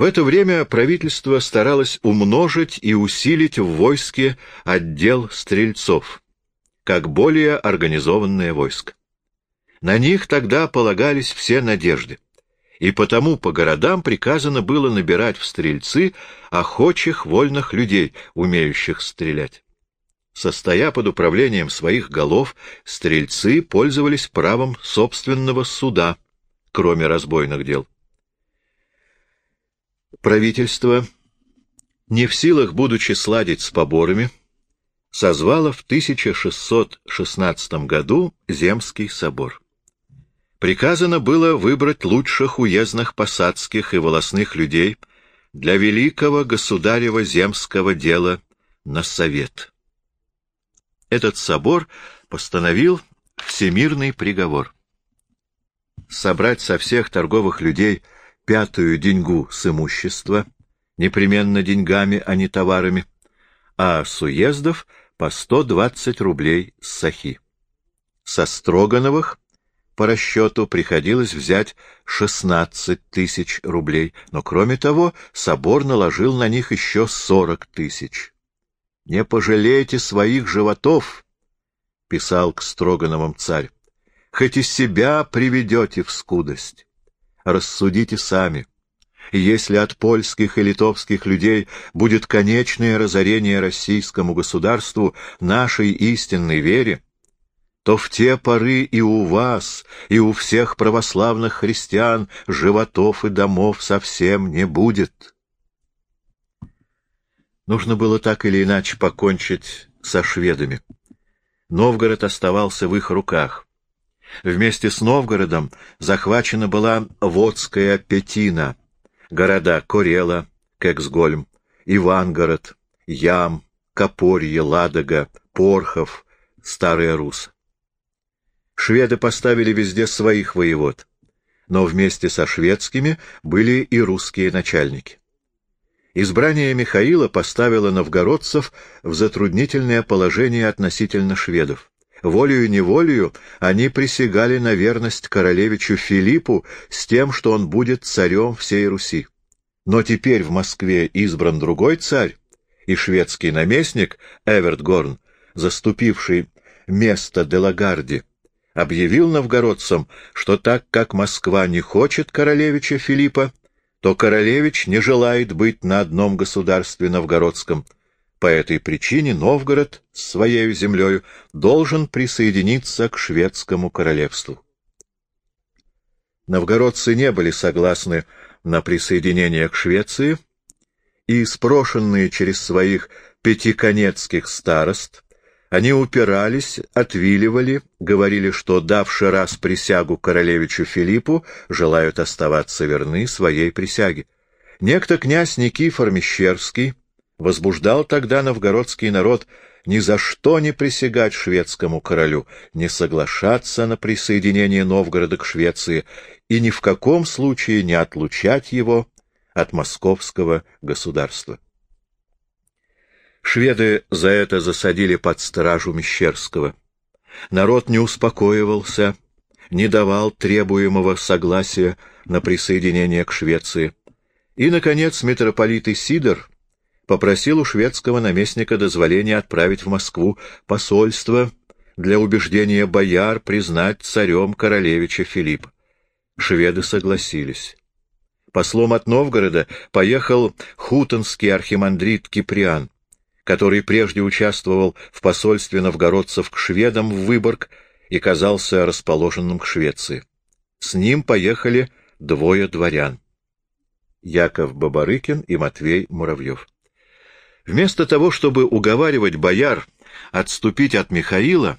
В это время правительство старалось умножить и усилить в войске отдел стрельцов, как более организованное войско. На них тогда полагались все надежды, и потому по городам приказано было набирать в стрельцы охочих вольных людей, умеющих стрелять. Состоя под управлением своих голов, стрельцы пользовались правом собственного суда, кроме разбойных дел правительство, не в силах, будучи сладить с поборами, созвало в 1616 году Земский собор. Приказано было выбрать лучших уездных посадских и волосных людей для великого государева земского дела на совет. Этот собор постановил всемирный приговор. Собрать со всех торговых людей – пятую деньгу с имущества, непременно деньгами, а не товарами, а с уездов по 120 рублей с сахи. Со Строгановых по расчету приходилось взять 16 тысяч рублей, но кроме того собор наложил на них еще 40 тысяч. «Не пожалейте своих животов», — писал к Строгановым царь, — «хоть и себя приведете в скудость». Рассудите сами. Если от польских и литовских людей будет конечное разорение российскому государству, нашей истинной вере, то в те поры и у вас, и у всех православных христиан животов и домов совсем не будет. Нужно было так или иначе покончить со шведами. Новгород оставался в их руках. Вместе с Новгородом захвачена была Водская Петина, города Корела, Кексгольм, Ивангород, Ям, Копорье, Ладога, Порхов, Старая Рус. Шведы поставили везде своих воевод, но вместе со шведскими были и русские начальники. Избрание Михаила поставило новгородцев в затруднительное положение относительно шведов. Волею-неволею они присягали на верность королевичу Филиппу с тем, что он будет царем всей Руси. Но теперь в Москве избран другой царь, и шведский наместник Эвертгорн, заступивший место Делагарди, объявил новгородцам, что так как Москва не хочет королевича Филиппа, то королевич не желает быть на одном государстве новгородском — по этой причине Новгород с своей землей должен присоединиться к шведскому королевству. Новгородцы не были согласны на присоединение к Швеции, и, спрошенные через своих пятиконецких старост, они упирались, отвиливали, говорили, что, давши раз присягу королевичу Филиппу, желают оставаться верны своей присяге. Некто князь Никифор Мещерский возбуждал тогда новгородский народ ни за что не присягать шведскому королю, не соглашаться на присоединение Новгорода к Швеции и ни в каком случае не отлучать его от московского государства. Шведы за это засадили под стражу Мещерского. Народ не успокоивался, не давал требуемого согласия на присоединение к Швеции. И, наконец, митрополит Исидор попросил у шведского наместника дозволения отправить в Москву посольство для убеждения бояр признать царем королевича Филиппа. Шведы согласились. Послом от Новгорода поехал хутонский архимандрит Киприан, который прежде участвовал в посольстве новгородцев к шведам в Выборг и казался расположенным к Швеции. С ним поехали двое дворян — Яков Бабарыкин и Матвей Муравьев. Вместо того, чтобы уговаривать бояр отступить от Михаила,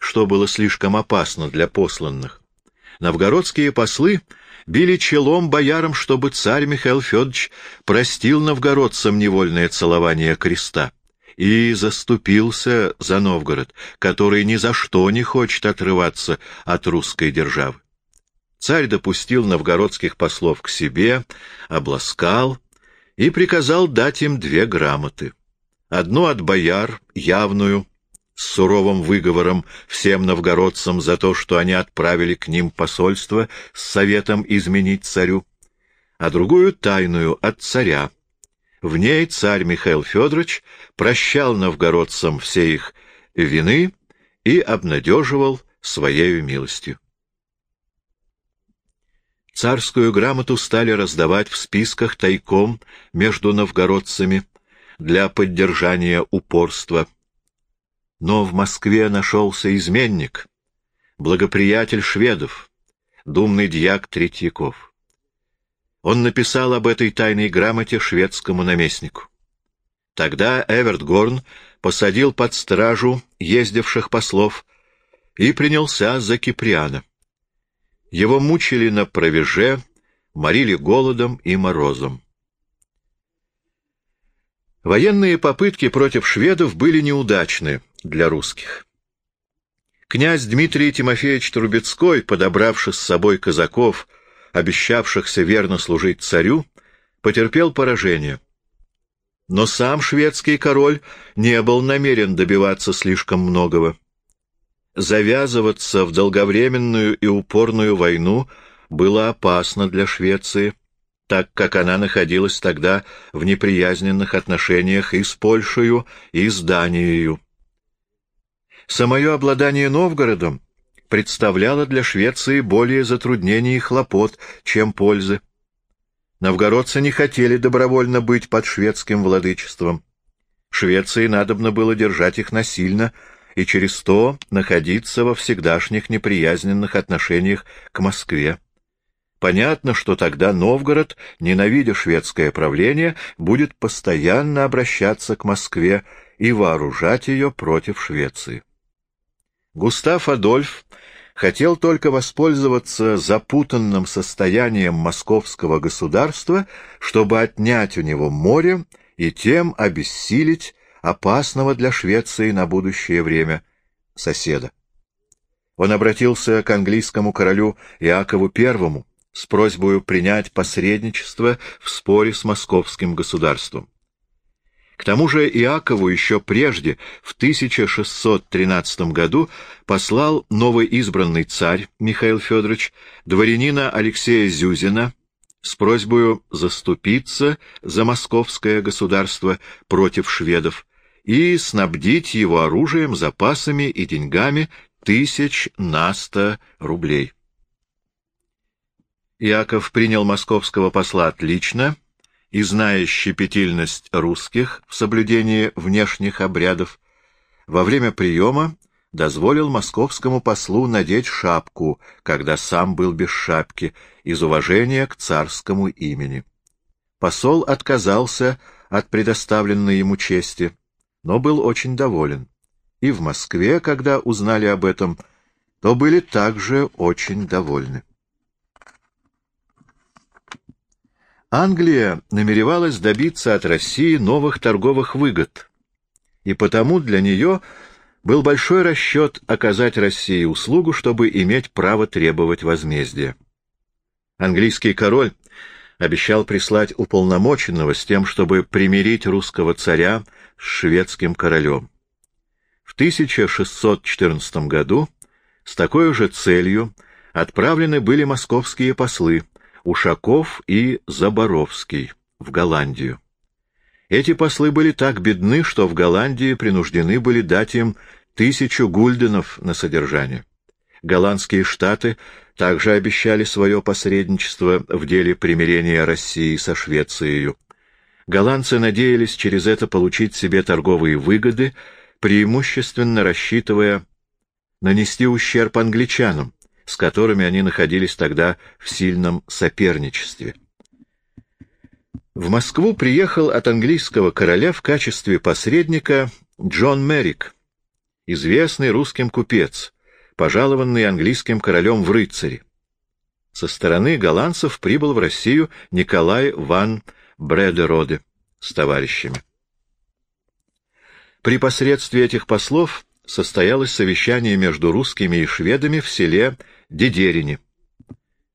что было слишком опасно для посланных, новгородские послы били челом боярам, чтобы царь Михаил Федорович простил новгородцам невольное целование креста и заступился за Новгород, который ни за что не хочет отрываться от русской державы. Царь допустил новгородских послов к себе, обласкал, и приказал дать им две грамоты. Одну от бояр, явную, с суровым выговором всем новгородцам за то, что они отправили к ним посольство с советом изменить царю, а другую тайную от царя. В ней царь Михаил Федорович прощал новгородцам все их вины и обнадеживал своею милостью. Царскую грамоту стали раздавать в списках тайком между новгородцами для поддержания упорства. Но в Москве нашелся изменник, благоприятель шведов, думный дьяк Третьяков. Он написал об этой тайной грамоте шведскому наместнику. Тогда Эверт Горн посадил под стражу ездивших послов и принялся за Киприана. Его мучили на провеже, морили голодом и морозом. Военные попытки против шведов были неудачны для русских. Князь Дмитрий Тимофеевич Трубецкой, подобравший с собой казаков, обещавшихся верно служить царю, потерпел поражение. Но сам шведский король не был намерен добиваться слишком многого. Завязываться в долговременную и упорную войну было опасно для Швеции, так как она находилась тогда в неприязненных отношениях и с Польшей, и с Данией. Самое обладание Новгородом представляло для Швеции более затруднений и хлопот, чем пользы. Новгородцы не хотели добровольно быть под шведским владычеством. Швеции надобно было держать их насильно и через то находиться во всегдашних неприязненных отношениях к Москве. Понятно, что тогда Новгород, ненавидя шведское правление, будет постоянно обращаться к Москве и вооружать ее против Швеции. Густав Адольф хотел только воспользоваться запутанным состоянием московского государства, чтобы отнять у него море и тем обессилить опасного для Швеции на будущее время соседа. Он обратился к английскому королю Иакову I с просьбой принять посредничество в споре с московским государством. К тому же Иакову еще прежде, в 1613 году, послал новоизбранный царь Михаил Федорович дворянина Алексея Зюзина с просьбой заступиться за московское государство против шведов и снабдить его оружием, запасами и деньгами тысяч на сто рублей. Иаков принял московского посла отлично и, зная щепетильность русских в соблюдении внешних обрядов, во время приема дозволил московскому послу надеть шапку, когда сам был без шапки, из уважения к царскому имени. Посол отказался от предоставленной ему чести, но был очень доволен. И в Москве, когда узнали об этом, то были также очень довольны. Англия намеревалась добиться от России новых торговых выгод, и потому для нее был большой расчет оказать России услугу, чтобы иметь право требовать возмездия. Английский король обещал прислать уполномоченного с тем, чтобы примирить русского царя с шведским королем. В 1614 году с такой же целью отправлены были московские послы, Ушаков и Заборовский в Голландию. Эти послы были так бедны, что в Голландии принуждены были дать им тысячу гульденов на содержание. Голландские штаты также обещали свое посредничество в деле примирения России со Швецией. Голландцы надеялись через это получить себе торговые выгоды, преимущественно рассчитывая нанести ущерб англичанам, с которыми они находились тогда в сильном соперничестве. В Москву приехал от английского короля в качестве посредника Джон Мерик, известный русским купец, пожалованный английским королем в рыцари. Со стороны голландцев прибыл в Россию Николай ван Бредероде с товарищами. При посредстве этих послов состоялось совещание между русскими и шведами в селе Дедерине.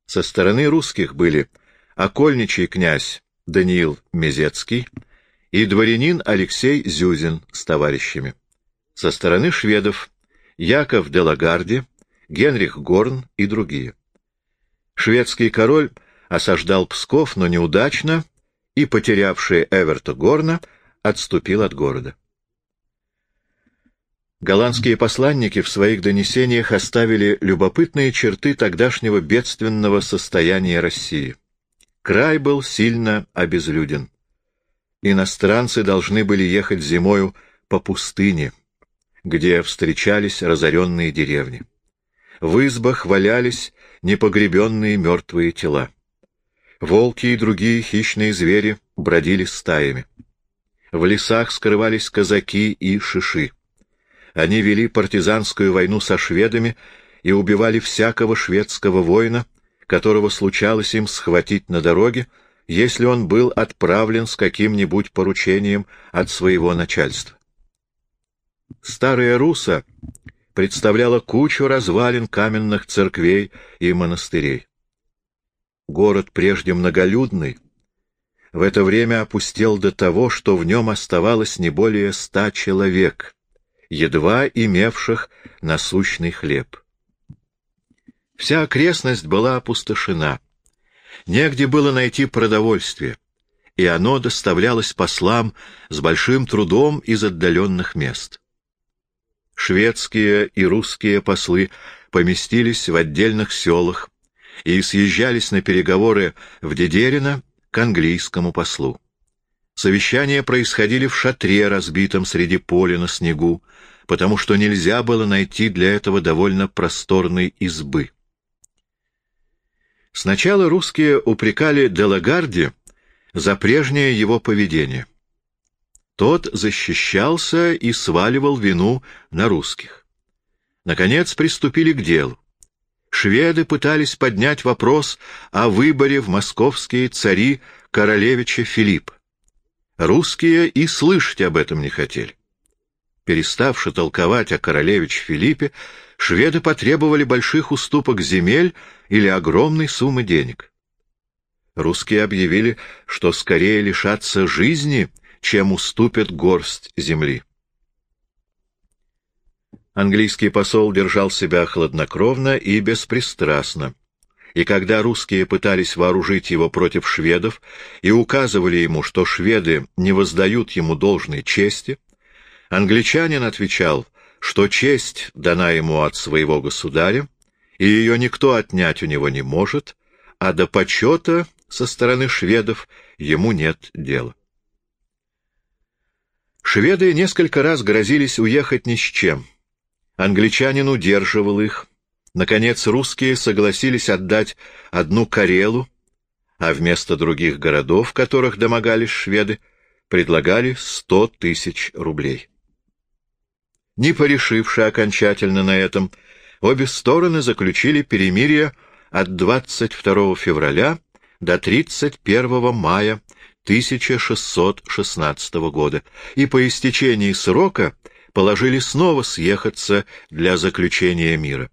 Со стороны русских были окольничий князь Даниил Мезецкий и дворянин Алексей Зюзин с товарищами. Со стороны шведов Яков де Лагарди, Генрих Горн и другие. Шведский король осаждал Псков, но неудачно, и, потерявший Эверта Горна, отступил от города. Голландские посланники в своих донесениях оставили любопытные черты тогдашнего бедственного состояния России. Край был сильно обезлюден. Иностранцы должны были ехать зимою по пустыне, где встречались разоренные деревни. В избах валялись непогребенные мертвые тела. Волки и другие хищные звери бродили стаями. В лесах скрывались казаки и шиши. Они вели партизанскую войну со шведами и убивали всякого шведского воина, которого случалось им схватить на дороге, если он был отправлен с каким-нибудь поручением от своего начальства. Старая Руса представляла кучу развалин каменных церквей и монастырей. Город, прежде многолюдный, в это время опустел до того, что в нем оставалось не более ста человек, едва имевших насущный хлеб. Вся окрестность была опустошена. Негде было найти продовольствие, и оно доставлялось послам с большим трудом из отдаленных мест. Шведские и русские послы поместились в отдельных селах и съезжались на переговоры в Дедерино к английскому послу. Совещания происходили в шатре, разбитом среди поля на снегу, потому что нельзя было найти для этого довольно просторной избы. Сначала русские упрекали Делагарди за прежнее его поведение. Тот защищался и сваливал вину на русских. Наконец приступили к делу. Шведы пытались поднять вопрос о выборе в московские цари королевича Филиппа. Русские и слышать об этом не хотели. Переставши толковать о королевиче Филиппе, шведы потребовали больших уступок земель или огромной суммы денег. Русские объявили, что скорее лишатся жизни, чем уступят горсть земли. Английский посол держал себя хладнокровно и беспристрастно и когда русские пытались вооружить его против шведов и указывали ему, что шведы не воздают ему должной чести, англичанин отвечал, что честь дана ему от своего государя, и ее никто отнять у него не может, а до почета со стороны шведов ему нет дела. Шведы несколько раз грозились уехать ни с чем. Англичанин удерживал их, Наконец русские согласились отдать одну Карелу, а вместо других городов, которых домогались шведы, предлагали сто тысяч рублей. Не порешивши окончательно на этом, обе стороны заключили перемирие от 22 февраля до 31 мая 1616 года и по истечении срока положили снова съехаться для заключения мира.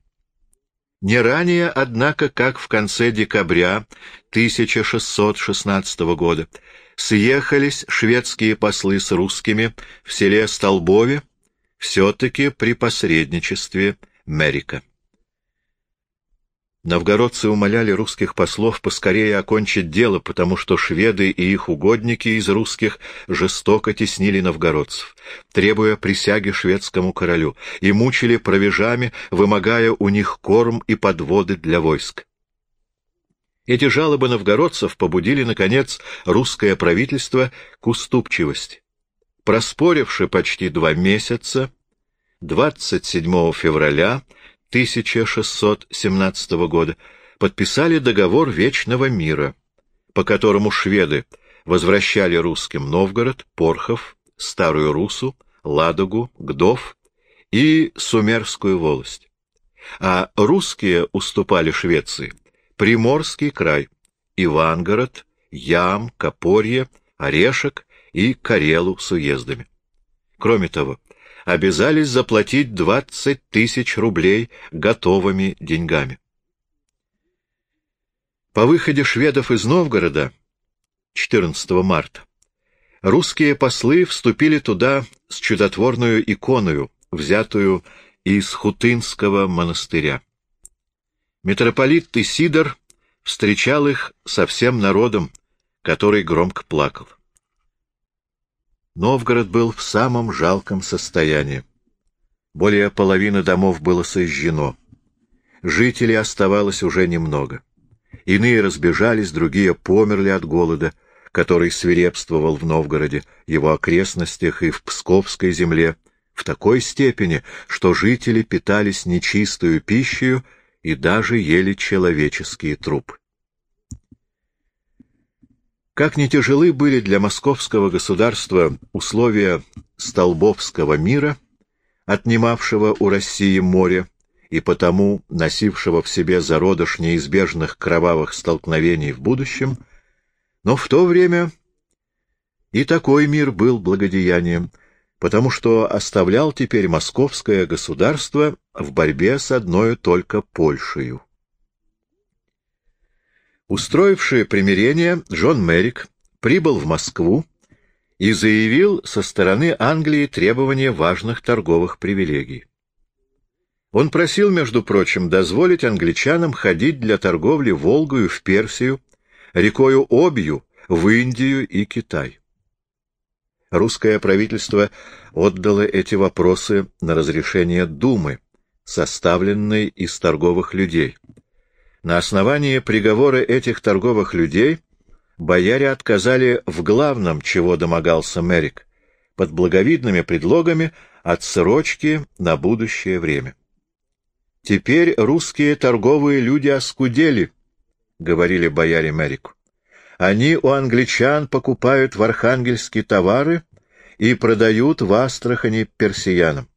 Не ранее, однако, как в конце декабря 1616 года съехались шведские послы с русскими в селе Столбове, все-таки при посредничестве Мерика. Новгородцы умоляли русских послов поскорее окончить дело, потому что шведы и их угодники из русских жестоко теснили новгородцев, требуя присяги шведскому королю, и мучили провежами, вымогая у них корм и подводы для войск. Эти жалобы новгородцев побудили, наконец, русское правительство к уступчивости. Проспоривши почти два месяца, 27 февраля 1617 года подписали договор Вечного мира, по которому шведы возвращали русским Новгород, Порхов, Старую Русу, Ладогу, Гдов и Сумерскую волость. А русские уступали Швеции Приморский край, Ивангород, Ям, Копорье, Орешек и Карелу с уездами. Кроме того, обязались заплатить 20 тысяч рублей готовыми деньгами. По выходе шведов из Новгорода 14 марта русские послы вступили туда с чудотворную иконою, взятую из Хутынского монастыря. Митрополит Тысидор встречал их со всем народом, который громко плакал. Новгород был в самом жалком состоянии. Более половины домов было сожжено. Жителей оставалось уже немного. Иные разбежались, другие померли от голода, который свирепствовал в Новгороде, его окрестностях и в Псковской земле, в такой степени, что жители питались нечистую пищей и даже ели человеческие трупы. Как не тяжелы были для московского государства условия Столбовского мира, отнимавшего у России море и потому носившего в себе зародыш неизбежных кровавых столкновений в будущем, но в то время и такой мир был благодеянием, потому что оставлял теперь московское государство в борьбе с одной только Польшею. Устроивший примирение, Джон Мерик прибыл в Москву и заявил со стороны Англии требования важных торговых привилегий. Он просил, между прочим, дозволить англичанам ходить для торговли Волгою в Персию, рекою Обью в Индию и Китай. Русское правительство отдало эти вопросы на разрешение Думы, составленной из торговых людей. На основании приговора этих торговых людей бояре отказали в главном, чего домогался Мерик, под благовидными предлогами отсрочки на будущее время. «Теперь русские торговые люди оскудели», — говорили бояре Мерику. «Они у англичан покупают в Архангельске товары и продают в Астрахани персиянам.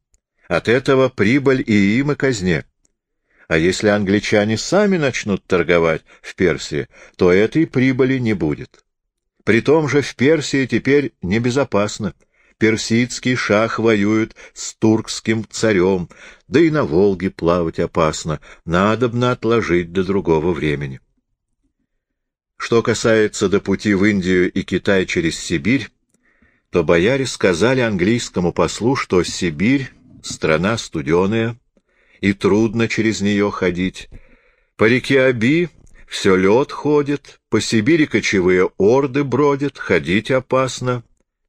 От этого прибыль и им, и казне. А если англичане сами начнут торговать в Персии, то этой прибыли не будет. При том же в Персии теперь небезопасно. Персидский шах воюет с туркским царем, да и на Волге плавать опасно, надобно отложить до другого времени. Что касается до пути в Индию и Китай через Сибирь, то бояре сказали английскому послу, что Сибирь — страна студеная, и трудно через нее ходить. По реке Аби все лед ходит, по Сибири кочевые орды бродят, ходить опасно.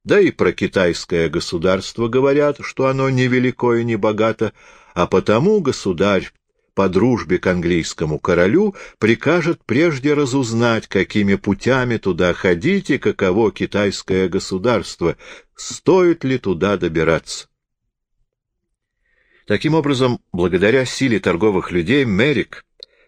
Да и про китайское государство говорят, что оно невелико и не богато, а потому государь по дружбе к английскому королю прикажет прежде разузнать, какими путями туда ходить и каково китайское государство, стоит ли туда добираться. Таким образом, благодаря силе торговых людей, Мерик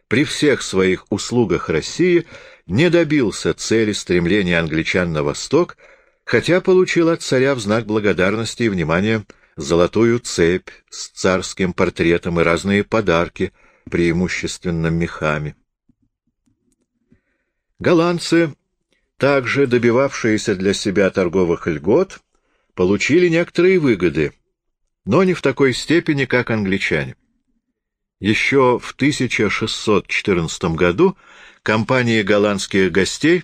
при всех своих услугах России не добился цели стремления англичан на восток, хотя получил от царя в знак благодарности и внимания золотую цепь с царским портретом и разные подарки, преимущественно мехами. Голландцы, также добивавшиеся для себя торговых льгот, получили некоторые выгоды — но не в такой степени, как англичане. Еще в 1614 году компании голландских гостей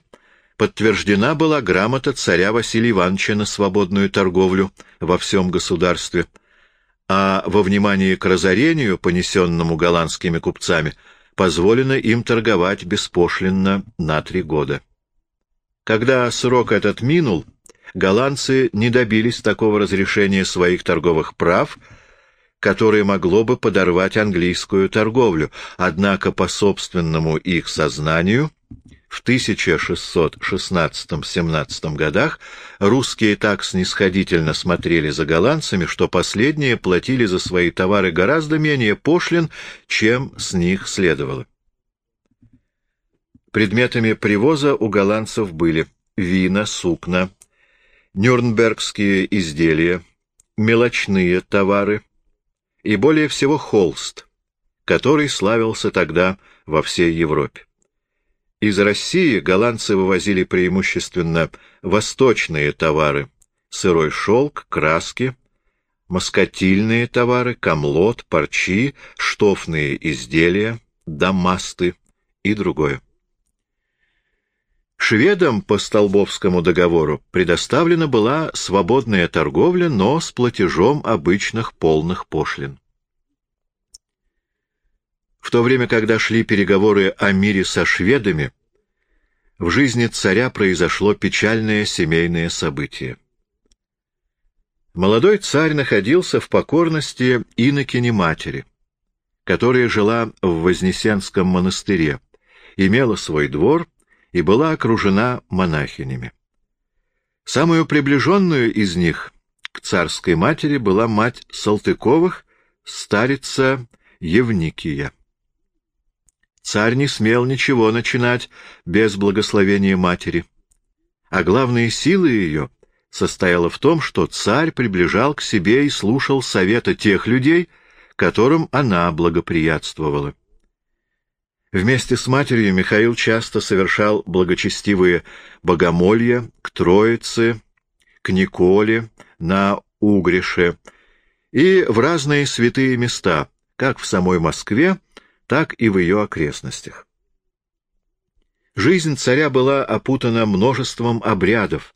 подтверждена была грамота царя Василия Ивановича на свободную торговлю во всем государстве, а во внимании к разорению, понесенному голландскими купцами, позволено им торговать беспошлинно на три года. Когда срок этот минул, голландцы не добились такого разрешения своих торговых прав, которое могло бы подорвать английскую торговлю, однако по собственному их сознанию в 1616-17 годах русские так снисходительно смотрели за голландцами, что последние платили за свои товары гораздо менее пошлин, чем с них следовало. Предметами привоза у голландцев были вина, сукна, нюрнбергские изделия, мелочные товары и более всего холст, который славился тогда во всей Европе. Из России голландцы вывозили преимущественно восточные товары — сырой шелк, краски, москотильные товары, комлот, парчи, штофные изделия, дамасты и другое. Шведам по Столбовскому договору предоставлена была свободная торговля, но с платежом обычных полных пошлин. В то время, когда шли переговоры о мире со шведами, в жизни царя произошло печальное семейное событие. Молодой царь находился в покорности инокини матери, которая жила в Вознесенском монастыре, имела свой двор и была окружена монахинями. Самую приближенную из них к царской матери была мать Салтыковых, старица Евникия. Царь не смел ничего начинать без благословения матери, а главная сила ее состояла в том, что царь приближал к себе и слушал совета тех людей, которым она благоприятствовала. Вместе с матерью Михаил часто совершал благочестивые богомолья к Троице, к Николе, на Угрише и в разные святые места, как в самой Москве, так и в ее окрестностях. Жизнь царя была опутана множеством обрядов,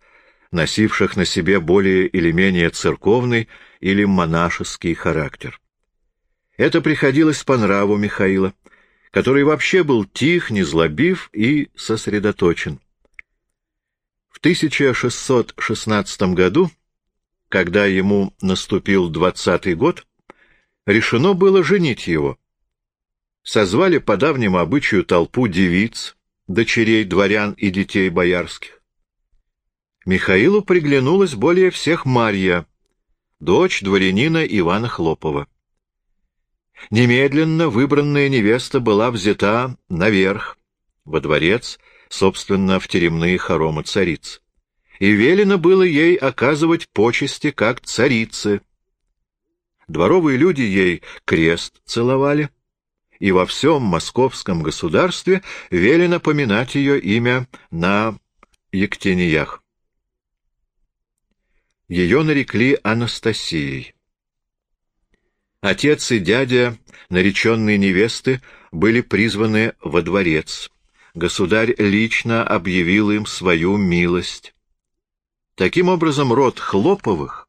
носивших на себе более или менее церковный или монашеский характер. Это приходилось по нраву Михаила, который вообще был тих, незлобив и сосредоточен. В 1616 году, когда ему наступил двадцатый год, решено было женить его. Созвали по давнему обычаю толпу девиц, дочерей дворян и детей боярских. Михаилу приглянулась более всех Марья, дочь дворянина Ивана Хлопова. Немедленно выбранная невеста была взята наверх, во дворец, собственно, в теремные хоромы цариц. И велено было ей оказывать почести как царице. Дворовые люди ей крест целовали, и во всем московском государстве велено поминать ее имя на Ектениях. Ее нарекли Анастасией. Отец и дядя нареченной невесты были призваны во дворец. Государь лично объявил им свою милость. Таким образом, род Хлоповых,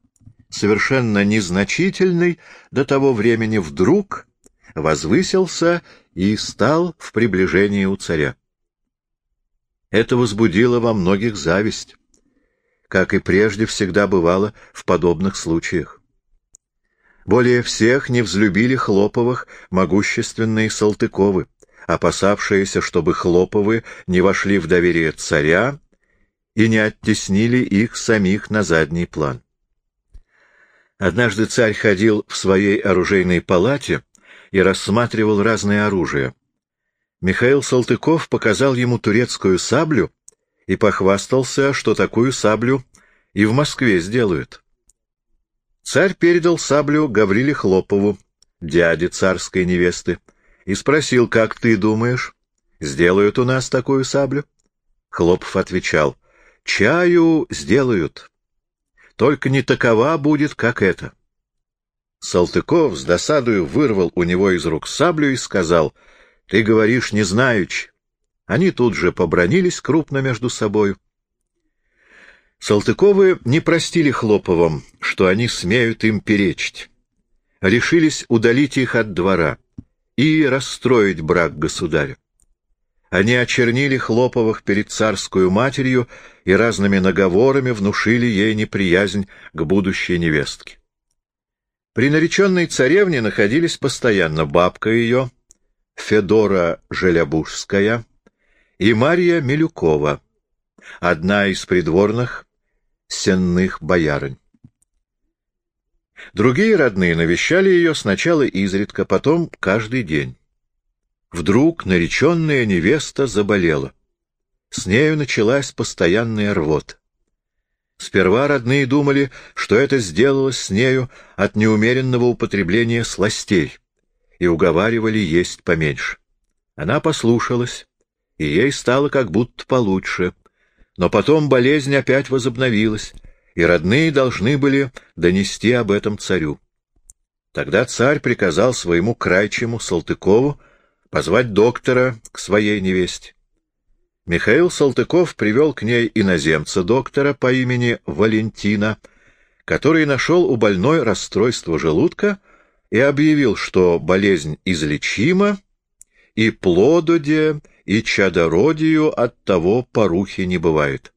совершенно незначительный до того времени, вдруг возвысился и стал в приближении у царя. Это возбудило во многих зависть, как и прежде всегда бывало в подобных случаях. Более всех не взлюбили Хлоповых могущественные Салтыковы, опасавшиеся, чтобы Хлоповы не вошли в доверие царя и не оттеснили их самих на задний план. Однажды царь ходил в своей оружейной палате и рассматривал разное оружие. Михаил Салтыков показал ему турецкую саблю и похвастался, что такую саблю и в Москве сделают. Царь передал саблю Гавриле Хлопову, дяде царской невесты, и спросил, как ты думаешь, сделают у нас такую саблю? Хлопов отвечал, чаю сделают, только не такова будет, как это. Салтыков с досадою вырвал у него из рук саблю и сказал, ты говоришь не знаючи. Они тут же побронились крупно между собою. Салтыковы не простили Хлоповым, что они смеют им перечить. Решились удалить их от двора и расстроить брак государя. Они очернили Хлоповых перед царскую матерью и разными наговорами внушили ей неприязнь к будущей невестке. При нареченной царевне находились постоянно бабка ее, Федора Желябужская и Марья Милюкова, одна из придворных сенных боярынь. Другие родные навещали ее сначала изредка, потом каждый день. Вдруг нареченная невеста заболела. С нею началась постоянная рвота. Сперва родные думали, что это сделалось с нею от неумеренного употребления сластей, и уговаривали есть поменьше. Она послушалась, и ей стало как будто получше — но потом болезнь опять возобновилась, и родные должны были донести об этом царю. Тогда царь приказал своему крайчему Салтыкову позвать доктора к своей невесте. Михаил Салтыков привел к ней иноземца-доктора по имени Валентина, который нашел у больной расстройство желудка и объявил, что болезнь излечима и плододе, и чадородию от того порухи не бывает.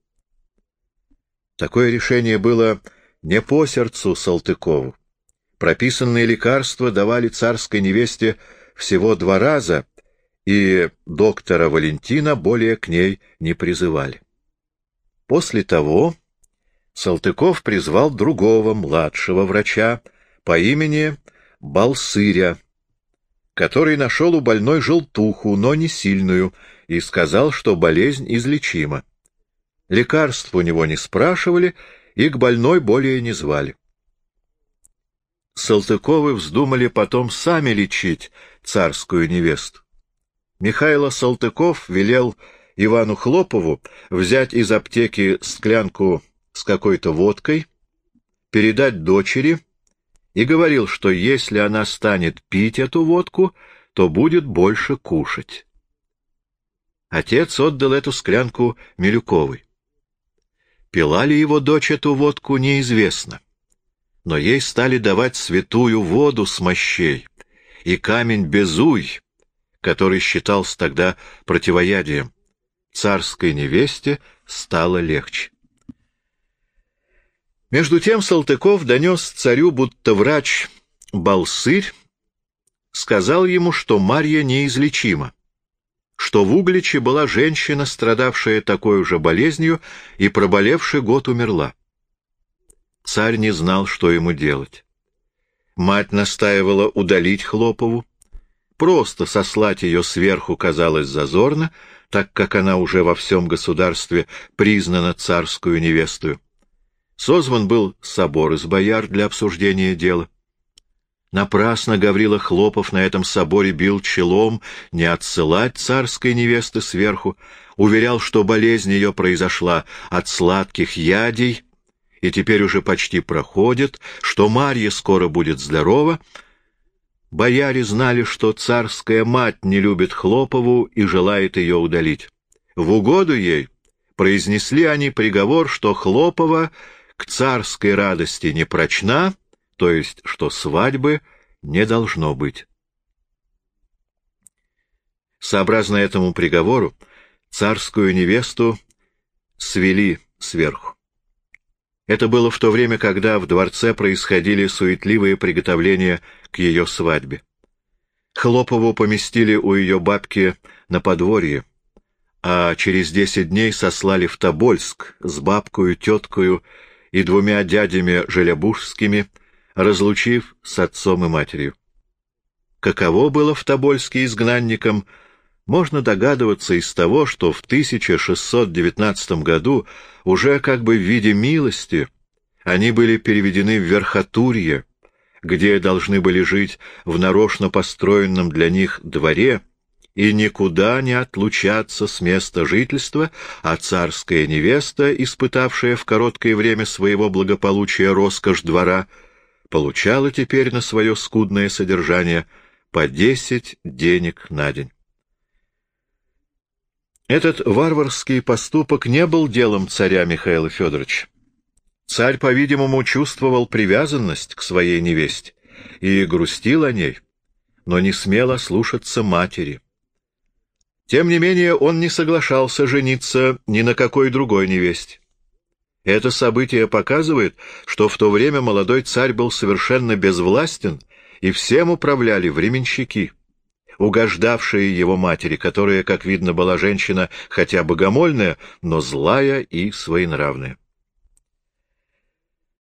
Такое решение было не по сердцу Салтыкову. Прописанные лекарства давали царской невесте всего два раза, и доктора Валентина более к ней не призывали. После того Салтыков призвал другого младшего врача по имени Балсыря, который нашел у больной желтуху, но не сильную, и сказал, что болезнь излечима. Лекарств у него не спрашивали и к больной более не звали. Салтыковы вздумали потом сами лечить царскую невесту. Михайло Салтыков велел Ивану Хлопову взять из аптеки склянку с какой-то водкой, передать дочери и говорил, что если она станет пить эту водку, то будет больше кушать. Отец отдал эту склянку Милюковой. Пила ли его дочь эту водку, неизвестно но ей стали давать святую воду с мощей и камень безуй, который считался тогда противоядием. Царской невесте стало легче. Между тем Салтыков донес царю, будто врач Балсырь сказал ему, что Марья неизлечима, что в Угличе была женщина, страдавшая такой же болезнью и проболевший год умерла. Царь не знал, что ему делать. Мать настаивала удалить Хлопову. Просто сослать ее сверху казалось зазорно, так как она уже во всем государстве признана царскую невестую. Созван был собор из бояр для обсуждения дела. Напрасно Гаврила Хлопов на этом соборе бил челом не отсылать царской невесты сверху, уверял, что болезнь ее произошла от сладких ядей, и теперь уже почти проходит, что Марья скоро будет здорова. Бояре знали, что царская мать не любит Хлопову и желает ее удалить. В угоду ей произнесли они приговор, что Хлопова к царской радости не прочна, то есть, что свадьбы не должно быть. Сообразно этому приговору, царскую невесту свели сверху. Это было в то время, когда в дворце происходили суетливые приготовления к ее свадьбе. Хлопову поместили у ее бабки на подворье, а через десять дней сослали в Тобольск с бабкою, теткою и двумя дядями Желябужскими, разлучив с отцом и матерью. Каково было в Тобольске изгнанникам — можно догадываться из того, что в 1619 году уже как бы в виде милости они были переведены в Верхотурье, где должны были жить в нарочно построенном для них дворе и никуда не отлучаться с места жительства, а царская невеста, испытавшая в короткое время своего благополучия роскошь двора, получала теперь на свое скудное содержание по десять денег на день. Этот варварский поступок не был делом царя Михаила Федоровича. Царь, по-видимому, чувствовал привязанность к своей невесте и грустил о ней, но не смел слушаться матери. Тем не менее, он не соглашался жениться ни на какой другой невесте. Это событие показывает, что в то время молодой царь был совершенно безвластен, и всем управляли временщики угождавшие его матери, которая, как видно, была женщина хотя богомольная, но злая и своенравная.